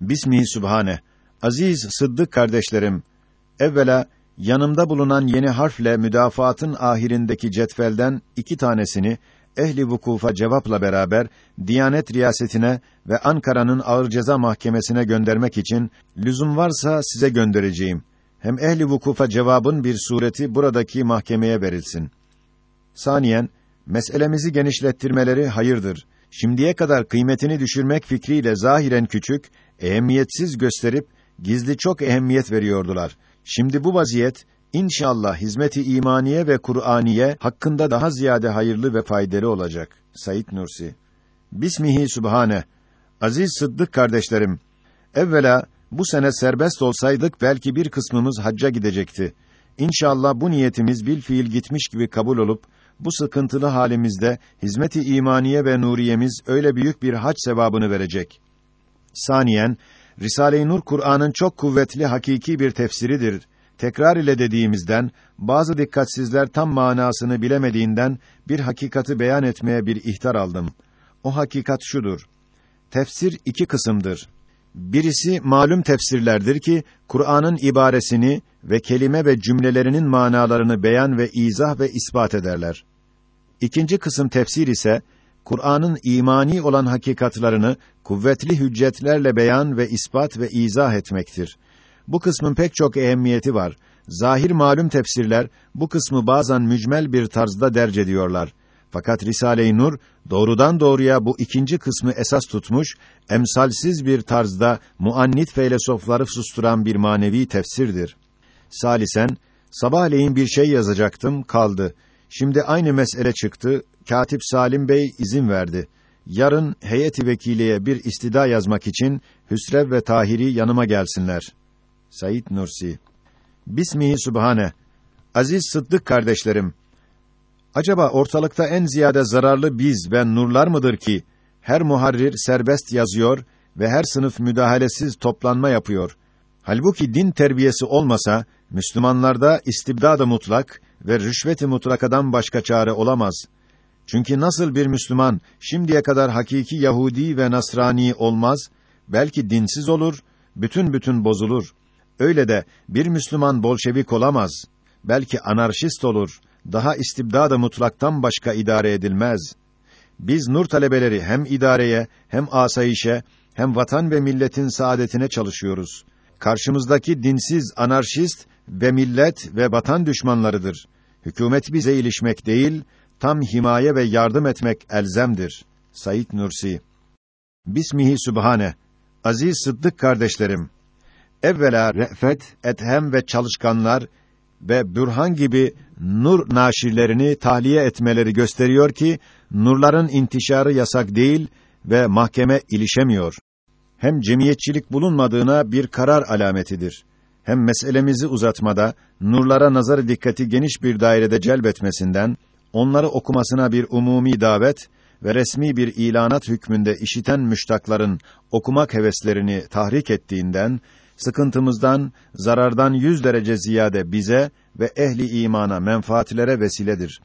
Bismihi Sübhane. Aziz Sıddık kardeşlerim, evvela yanımda bulunan yeni harfle müdafaatın ahirindeki cetvelden iki tanesini ehli vukufa cevapla beraber Diyanet Riyasetine ve Ankara'nın Ağır Ceza Mahkemesi'ne göndermek için lüzum varsa size göndereceğim. Hem ehli vukufa cevabın bir sureti buradaki mahkemeye verilsin. Saniyen, meselemizi genişlettirmeleri hayırdır. Şimdiye kadar kıymetini düşürmek fikriyle zahiren küçük, ehemmiyetsiz gösterip gizli çok ehemmiyet veriyordular. Şimdi bu vaziyet İnşallah hizmeti imaniye ve Kur'aniye hakkında daha ziyade hayırlı ve faydalı olacak. Sayit Nursi. Bismihi Sübhane. Aziz Sıddık kardeşlerim, evvela bu sene serbest olsaydık belki bir kısmımız hacca gidecekti. İnşallah bu niyetimiz bil fiil gitmiş gibi kabul olup bu sıkıntılı halimizde hizmeti imaniye ve nuriyemiz öyle büyük bir hac sevabını verecek. Saniyen Risale-i Nur Kur'an'ın çok kuvvetli hakiki bir tefsiridir tekrar ile dediğimizden bazı dikkatsizler tam manasını bilemediğinden bir hakikati beyan etmeye bir ihtar aldım. O hakikat şudur. Tefsir iki kısımdır. Birisi malum tefsirlerdir ki Kur'an'ın ibaresini ve kelime ve cümlelerinin manalarını beyan ve izah ve ispat ederler. İkinci kısım tefsir ise Kur'an'ın imani olan hakikatlarını kuvvetli hüccetlerle beyan ve ispat ve izah etmektir. Bu kısmın pek çok ehemmiyeti var. Zahir malum tefsirler bu kısmı bazen mücmel bir tarzda derc ediyorlar. Fakat Risale-i Nur doğrudan doğruya bu ikinci kısmı esas tutmuş, emsalsiz bir tarzda muannit filozofları susturan bir manevi tefsirdir. Salisen sabahleyin bir şey yazacaktım, kaldı. Şimdi aynı mesele çıktı. Katip Salim Bey izin verdi. Yarın heyeti vekiliye bir istida yazmak için Hüsrev ve Tahiri yanıma gelsinler. Said Nursi Bismihi Sübhane Aziz Sıddık kardeşlerim Acaba ortalıkta en ziyade zararlı biz ve nurlar mıdır ki her muharrir serbest yazıyor ve her sınıf müdahalesiz toplanma yapıyor. Halbuki din terbiyesi olmasa Müslümanlarda istibdad-ı mutlak ve rüşvet-i mutlakadan başka çare olamaz. Çünkü nasıl bir Müslüman şimdiye kadar hakiki Yahudi ve Nasrani olmaz, belki dinsiz olur, bütün bütün bozulur. Öyle de bir Müslüman bolşevik olamaz. Belki anarşist olur. Daha istibdada mutlaktan başka idare edilmez. Biz nur talebeleri hem idareye, hem asayişe, hem vatan ve milletin saadetine çalışıyoruz. Karşımızdaki dinsiz anarşist ve millet ve vatan düşmanlarıdır. Hükümet bize ilişmek değil, tam himaye ve yardım etmek elzemdir. Sayit Nursi Bismihi Sübhane Aziz Sıddık kardeşlerim evvela re'fet, ethem ve çalışkanlar ve bürhan gibi nur naşirlerini tahliye etmeleri gösteriyor ki nurların intişarı yasak değil ve mahkeme ilişemiyor. Hem cemiyetçilik bulunmadığına bir karar alametidir. Hem meselemizi uzatmada nurlara nazar dikkati geniş bir dairede celbetmesinden onları okumasına bir umumi davet ve resmi bir ilanat hükmünde işiten müştakların okumak heveslerini tahrik ettiğinden sıkıntımızdan, zarardan yüz derece ziyade bize ve ehli imana menfaatlere vesiledir.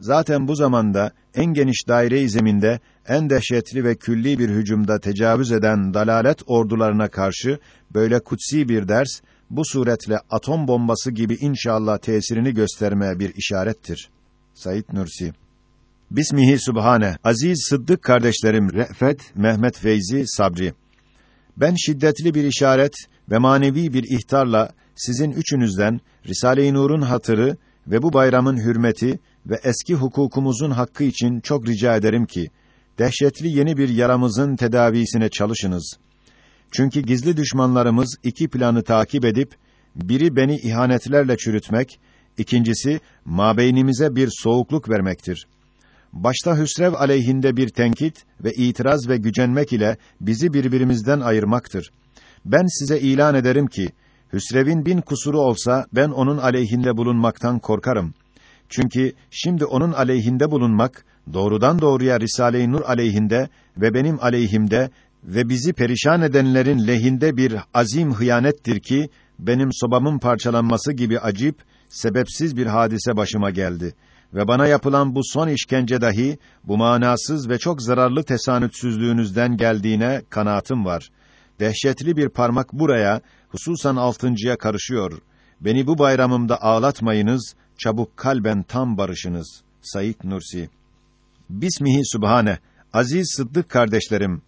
Zaten bu zamanda en geniş daire-i zeminde en dehşetli ve külli bir hücumda tecavüz eden dalalet ordularına karşı böyle kutsi bir ders bu suretle atom bombası gibi inşallah tesirini göstermeye bir işarettir. Said Nursi Bismihi Subhane Aziz Sıddık kardeşlerim Re'fet, Mehmet Feyzi, Sabri ben şiddetli bir işaret ve manevi bir ihtarla sizin üçünüzden Risale-i Nur'un hatırı ve bu bayramın hürmeti ve eski hukukumuzun hakkı için çok rica ederim ki dehşetli yeni bir yaramızın tedavisine çalışınız. Çünkü gizli düşmanlarımız iki planı takip edip biri beni ihanetlerle çürütmek, ikincisi mabeynimize bir soğukluk vermektir başta Hüsrev aleyhinde bir tenkit ve itiraz ve gücenmek ile bizi birbirimizden ayırmaktır. Ben size ilan ederim ki Hüsrev'in bin kusuru olsa ben onun aleyhinde bulunmaktan korkarım. Çünkü şimdi onun aleyhinde bulunmak doğrudan doğruya Risale-i Nur aleyhinde ve benim aleyhimde ve bizi perişan edenlerin lehinde bir azim hıyanettir ki benim sobamın parçalanması gibi acip, sebepsiz bir hadise başıma geldi ve bana yapılan bu son işkence dahi bu manasız ve çok zararlı tesanütsüzlüğünüzden geldiğine kanaatim var. dehşetli bir parmak buraya, hususan altıncıya karışıyor. Beni bu bayramımda ağlatmayınız, çabuk kalben tam barışınız. Said Nursi Bismihi Sübhane, aziz Sıddık kardeşlerim,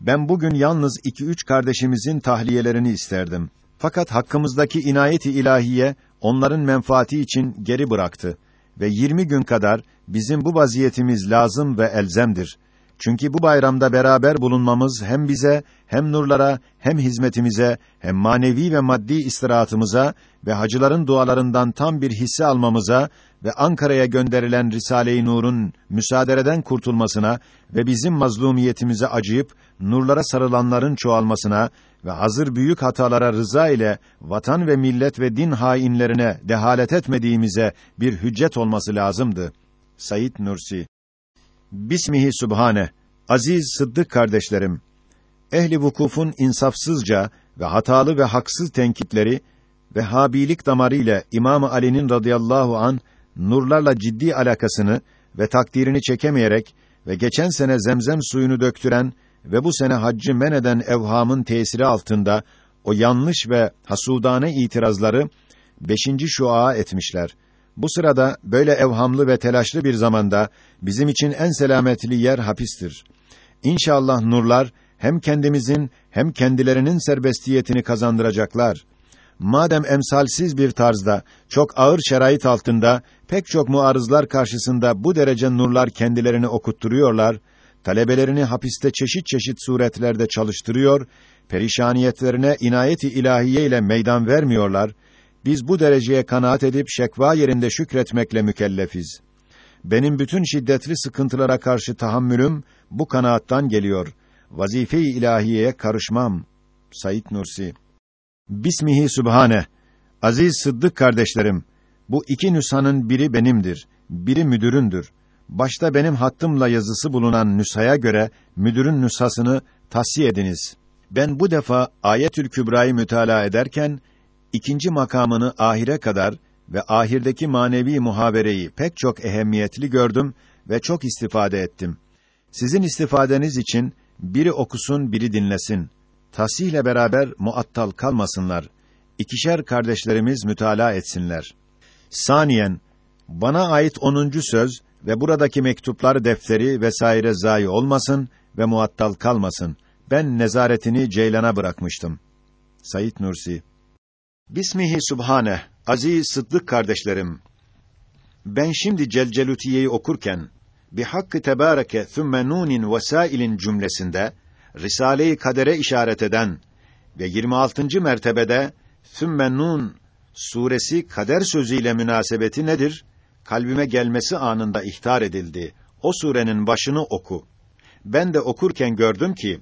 ben bugün yalnız iki üç kardeşimizin tahliyelerini isterdim. Fakat hakkımızdaki inayeti ilahiye onların menfaati için geri bıraktı ve 20 gün kadar bizim bu vaziyetimiz lazım ve elzemdir. Çünkü bu bayramda beraber bulunmamız hem bize, hem nurlara, hem hizmetimize, hem manevi ve maddi istirahatımıza ve hacıların dualarından tam bir hisse almamıza ve Ankara'ya gönderilen Risale-i Nur'un müsaadereden kurtulmasına ve bizim mazlumiyetimize acıyıp nurlara sarılanların çoğalmasına ve hazır büyük hatalara rıza ile vatan ve millet ve din hainlerine dehalet etmediğimize bir hüccet olması lazımdı. Sayit Nursi Bismihi Sübhane Aziz Sıddık kardeşlerim ehli vukufun insafsızca ve hatalı ve haksız tenkitleri ve habilik damarı ile İmam Ali'nin radıyallahu an nurlarla ciddi alakasını ve takdirini çekemeyerek ve geçen sene zemzem suyunu döktüren ve bu sene haccı men eden evhamın tesiri altında o yanlış ve hasudane itirazları beşinci şua etmişler. Bu sırada böyle evhamlı ve telaşlı bir zamanda bizim için en selametli yer hapistir. İnşallah nurlar hem kendimizin hem kendilerinin serbestiyetini kazandıracaklar. Madem emsalsiz bir tarzda, çok ağır şerait altında, pek çok muarızlar karşısında bu derece nurlar kendilerini okutturuyorlar, talebelerini hapiste çeşit çeşit suretlerde çalıştırıyor, perişaniyetlerine inayeti ilahiye ile meydan vermiyorlar, biz bu dereceye kanaat edip şekva yerinde şükretmekle mükellefiz. Benim bütün şiddetli sıkıntılara karşı tahammülüm bu kanaattan geliyor. Vazife-i ilahiyeye karışmam. Sayit Nursi Bismihi Sübhane Aziz Sıddık kardeşlerim, bu iki nüshanın biri benimdir, biri müdüründür. Başta benim hattımla yazısı bulunan nüshaya göre müdürün nüshasını tahsiye ediniz. Ben bu defa Ayetül Kübra'yı mütalaa ederken ikinci makamını ahire kadar ve ahirdeki manevi muhabereyi pek çok ehemmiyetli gördüm ve çok istifade ettim. Sizin istifadeniz için biri okusun, biri dinlesin. Tahsihle beraber muattal kalmasınlar. İkişer kardeşlerimiz mütalaa etsinler. Saniyen, bana ait onuncu söz ve buradaki mektuplar defteri vesaire zayi olmasın ve muattal kalmasın. Ben nezaretini Ceylan'a bırakmıştım. Sayit Nursi Bismihi Subhane, aziz Sıddık kardeşlerim. Ben şimdi Celcelutiye'yi okurken, bi hakkı tebareke thümme nunin vesailin cümlesinde, Risale-i Kader'e işaret eden ve 26. mertebede thümme nun suresi kader sözüyle münasebeti nedir? Kalbime gelmesi anında ihtar edildi. O surenin başını oku. Ben de okurken gördüm ki,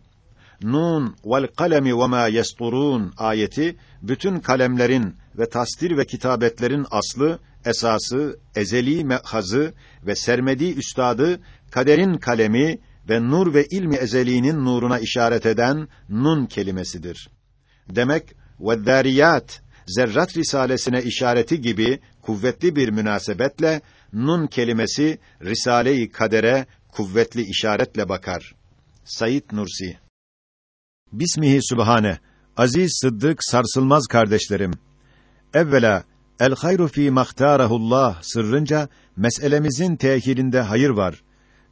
Nun vel kalemi ve ma yesturun ayeti bütün kalemlerin ve tasdir ve kitabetlerin aslı, esası, ezeli mehazı ve sermedi üstadı kaderin kalemi ve nur ve ilmi ezeliğinin nuruna işaret eden nun kelimesidir. Demek ve zariyat zerrat risalesine işareti gibi kuvvetli bir münasebetle nun kelimesi risale-i kadere kuvvetli işaretle bakar. Sayit Nursi Bismihi Sübhane Aziz Sıddık sarsılmaz kardeşlerim. Evvela el hayru fi mahtarahullah sırrınca meselemizin tehirinde hayır var.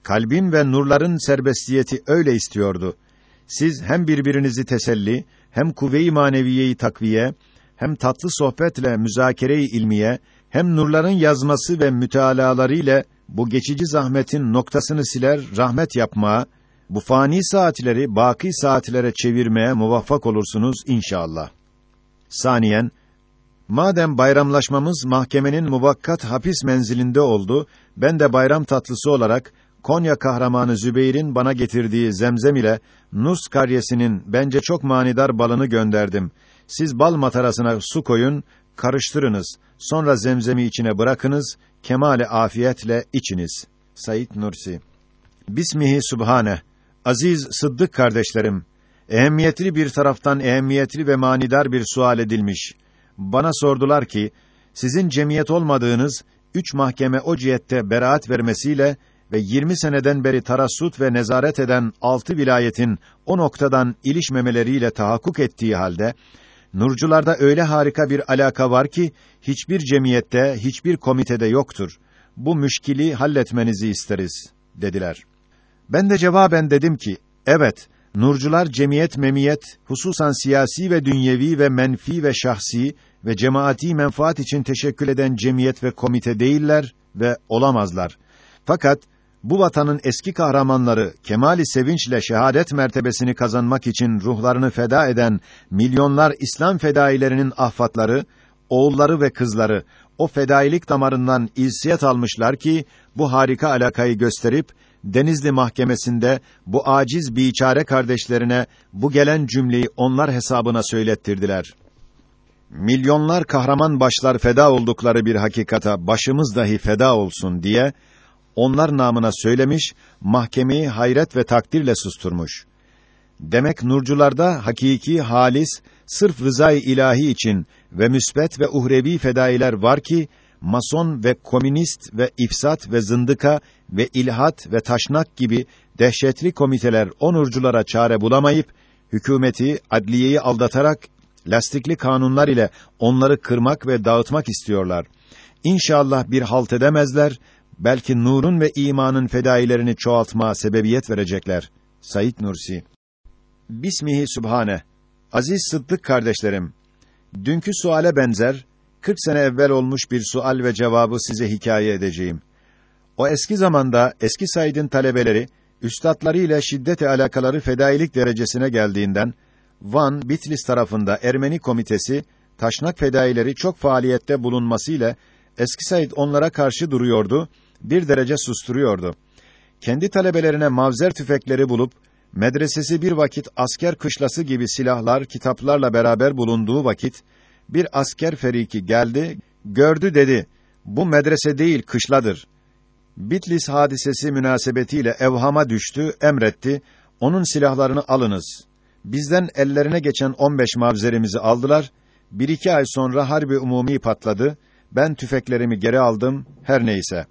Kalbim ve nurların serbestiyeti öyle istiyordu. Siz hem birbirinizi teselli, hem kuvve-i maneviyeyi takviye, hem tatlı sohbetle müzakere-i ilmiye, hem nurların yazması ve mütealaları bu geçici zahmetin noktasını siler, rahmet yapmaya, bu fani saatleri baki saatlere çevirmeye muvaffak olursunuz inşallah. Saniyen, madem bayramlaşmamız mahkemenin muvakkat hapis menzilinde oldu, ben de bayram tatlısı olarak Konya kahramanı Zübeyir'in bana getirdiği zemzem ile Nus karyesinin bence çok manidar balını gönderdim. Siz bal matarasına su koyun, karıştırınız. Sonra zemzemi içine bırakınız, kemale afiyetle içiniz. Sayit Nursi Bismihi Subhane Aziz Sıddık kardeşlerim, ehemmiyetli bir taraftan ehemmiyetli ve manidar bir sual edilmiş. Bana sordular ki, sizin cemiyet olmadığınız üç mahkeme o cihette beraat vermesiyle ve 20 seneden beri tarassut ve nezaret eden altı vilayetin o noktadan ilişmemeleriyle tahakkuk ettiği halde nurcularda öyle harika bir alaka var ki hiçbir cemiyette, hiçbir komitede yoktur. Bu müşkili halletmenizi isteriz dediler. Ben de cevaben dedim ki evet Nurcular cemiyet memiyet, hususan siyasi ve dünyevi ve menfi ve şahsi ve cemaati menfaat için teşekkül eden cemiyet ve komite değiller ve olamazlar. Fakat bu vatanın eski kahramanları kemali sevinçle şehadet mertebesini kazanmak için ruhlarını feda eden milyonlar İslam fedailerinin ahfatları, oğulları ve kızları o fedailik damarından ilsiyet almışlar ki bu harika alakayı gösterip Denizli Mahkemesi'nde bu aciz biçare kardeşlerine bu gelen cümleyi onlar hesabına söylettirdiler. Milyonlar kahraman başlar feda oldukları bir hakikata başımız dahi feda olsun diye onlar namına söylemiş, mahkemeyi hayret ve takdirle susturmuş. Demek nurcularda hakiki halis sırf rızay ilahi için ve müsbet ve uhrevi fedailer var ki mason ve komünist ve ifsat ve zındıka ve ilhat ve taşnak gibi dehşetli komiteler onurculara çare bulamayıp hükümeti, adliyeyi aldatarak lastikli kanunlar ile onları kırmak ve dağıtmak istiyorlar. İnşallah bir halt edemezler, belki nurun ve imanın fedailerini çoğaltmaya sebebiyet verecekler. Said Nursi Bismihi Sübhane Aziz Sıddık kardeşlerim, dünkü suale benzer, 40 sene evvel olmuş bir sual ve cevabı size hikaye edeceğim. O eski zamanda eski Said'in talebeleri üstadları ile şiddet alakaları fedailik derecesine geldiğinden Van Bitlis tarafında Ermeni komitesi taşnak fedaileri çok faaliyette bulunmasıyla eski Said onlara karşı duruyordu, bir derece susturuyordu. Kendi talebelerine mavzer tüfekleri bulup medresesi bir vakit asker kışlası gibi silahlar, kitaplarla beraber bulunduğu vakit bir asker feriki geldi, gördü dedi. Bu medrese değil, kışladır. Bitlis hadisesi münasebetiyle evhama düştü, emretti. Onun silahlarını alınız. Bizden ellerine geçen 15 mavzerimizi aldılar. Bir iki ay sonra harbi umumi patladı. Ben tüfeklerimi geri aldım, her neyse.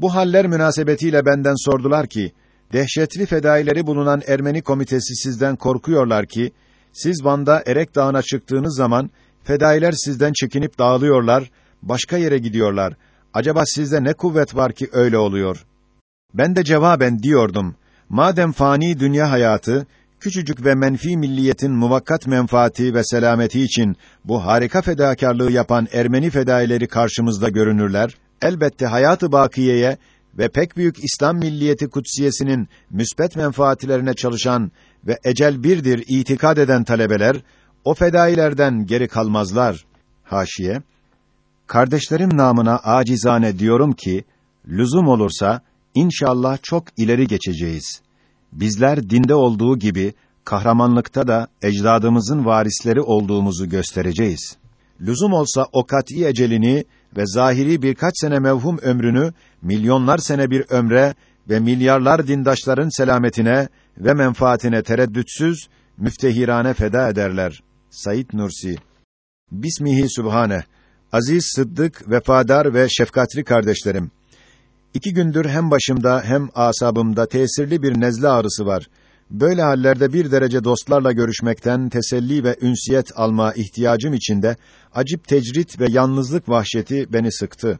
Bu haller münasebetiyle benden sordular ki, dehşetli fedaileri bulunan Ermeni komitesi sizden korkuyorlar ki, siz Van'da Erek Dağı'na çıktığınız zaman, fedailer sizden çekinip dağılıyorlar, başka yere gidiyorlar. Acaba sizde ne kuvvet var ki öyle oluyor? Ben de cevaben diyordum, madem fani dünya hayatı, küçücük ve menfi milliyetin muvakkat menfaati ve selameti için bu harika fedakarlığı yapan Ermeni fedaileri karşımızda görünürler, elbette hayatı bakiyeye ve pek büyük İslam milliyeti kutsiyesinin müsbet menfaatlerine çalışan ve ecel birdir itikad eden talebeler o fedailerden geri kalmazlar. Haşiye Kardeşlerim namına acizane diyorum ki lüzum olursa inşallah çok ileri geçeceğiz. Bizler dinde olduğu gibi kahramanlıkta da ecdadımızın varisleri olduğumuzu göstereceğiz. Lüzum olsa o kat'î ecelini ve zahiri birkaç sene mevhum ömrünü milyonlar sene bir ömre ve milyarlar dindaşların selametine ve menfaatine tereddütsüz müftehirane feda ederler. Said Nursi Bismihi Sübhane Aziz Sıddık, vefadar ve şefkatli kardeşlerim. İki gündür hem başımda hem asabımda tesirli bir nezle ağrısı var. Böyle hallerde bir derece dostlarla görüşmekten teselli ve ünsiyet alma ihtiyacım içinde acip tecrit ve yalnızlık vahşeti beni sıktı.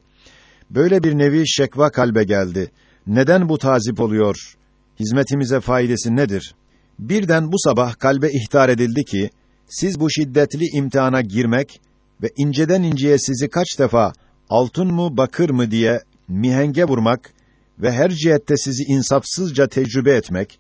Böyle bir nevi şekva kalbe geldi. Neden bu tazip oluyor? Hizmetimize faydası nedir? Birden bu sabah kalbe ihtar edildi ki siz bu şiddetli imtihana girmek ve inceden inceye sizi kaç defa altın mı bakır mı diye mihenge vurmak ve her cihette sizi insafsızca tecrübe etmek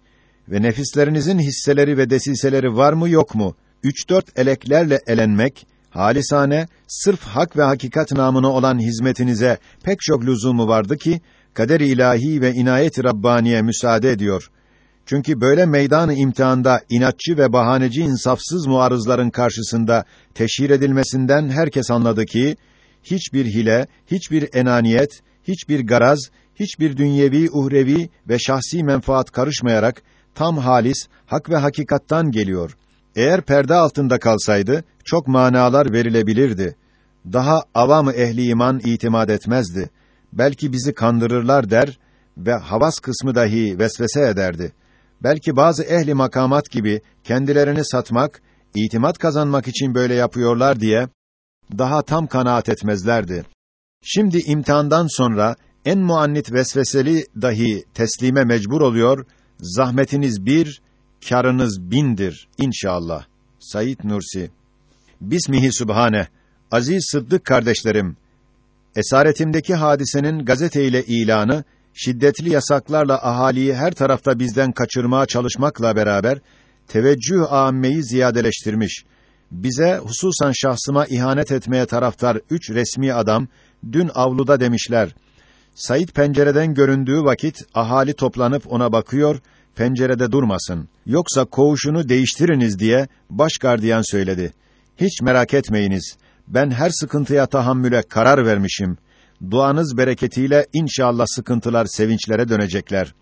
ve nefislerinizin hisseleri ve desiseleri var mı yok mu üç dört eleklerle elenmek halisane sırf hak ve hakikat namına olan hizmetinize pek çok lüzumu vardı ki kader ilahi ve inayet rabbaniye müsaade ediyor. Çünkü böyle meydanı imtihanda inatçı ve bahaneci insafsız muarızların karşısında teşhir edilmesinden herkes anladı ki hiçbir hile, hiçbir enaniyet, hiçbir garaz, hiçbir dünyevi, uhrevi ve şahsi menfaat karışmayarak tam halis, hak ve hakikattan geliyor. Eğer perde altında kalsaydı çok manalar verilebilirdi. Daha avamı ehli iman itimat etmezdi. Belki bizi kandırırlar der ve havas kısmı dahi vesvese ederdi. Belki bazı ehli makamat gibi kendilerini satmak, itimat kazanmak için böyle yapıyorlar diye daha tam kanaat etmezlerdi. Şimdi imtihandan sonra en muannit vesveseli dahi teslime mecbur oluyor. Zahmetiniz bir, karınız bindir inşallah. Sayit Nursi Bismihi Sübhane Aziz Sıddık kardeşlerim esaretimdeki hadisenin gazete ile ilanı şiddetli yasaklarla ahaliyi her tarafta bizden kaçırmaya çalışmakla beraber teveccüh âmmeyi ziyadeleştirmiş. Bize hususan şahsıma ihanet etmeye taraftar üç resmi adam dün avluda demişler. Said pencereden göründüğü vakit ahali toplanıp ona bakıyor, pencerede durmasın. Yoksa koğuşunu değiştiriniz diye baş gardiyan söyledi. Hiç merak etmeyiniz. Ben her sıkıntıya tahammüle karar vermişim. Duanız bereketiyle inşallah sıkıntılar sevinçlere dönecekler.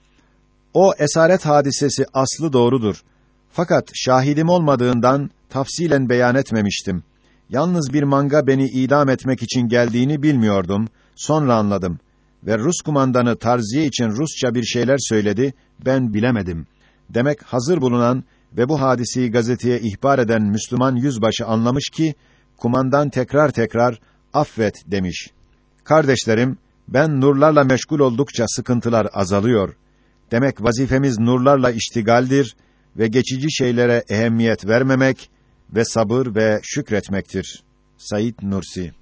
O esaret hadisesi aslı doğrudur. Fakat şahidim olmadığından tafsilen beyan etmemiştim. Yalnız bir manga beni idam etmek için geldiğini bilmiyordum. Sonra anladım. Ve Rus kumandanı tarziye için Rusça bir şeyler söyledi, ben bilemedim. Demek hazır bulunan ve bu hadiseyi gazeteye ihbar eden Müslüman yüzbaşı anlamış ki, kumandan tekrar tekrar affet demiş. Kardeşlerim, ben nurlarla meşgul oldukça sıkıntılar azalıyor. Demek vazifemiz nurlarla iştigaldir ve geçici şeylere ehemmiyet vermemek ve sabır ve şükretmektir. Sayit Nursi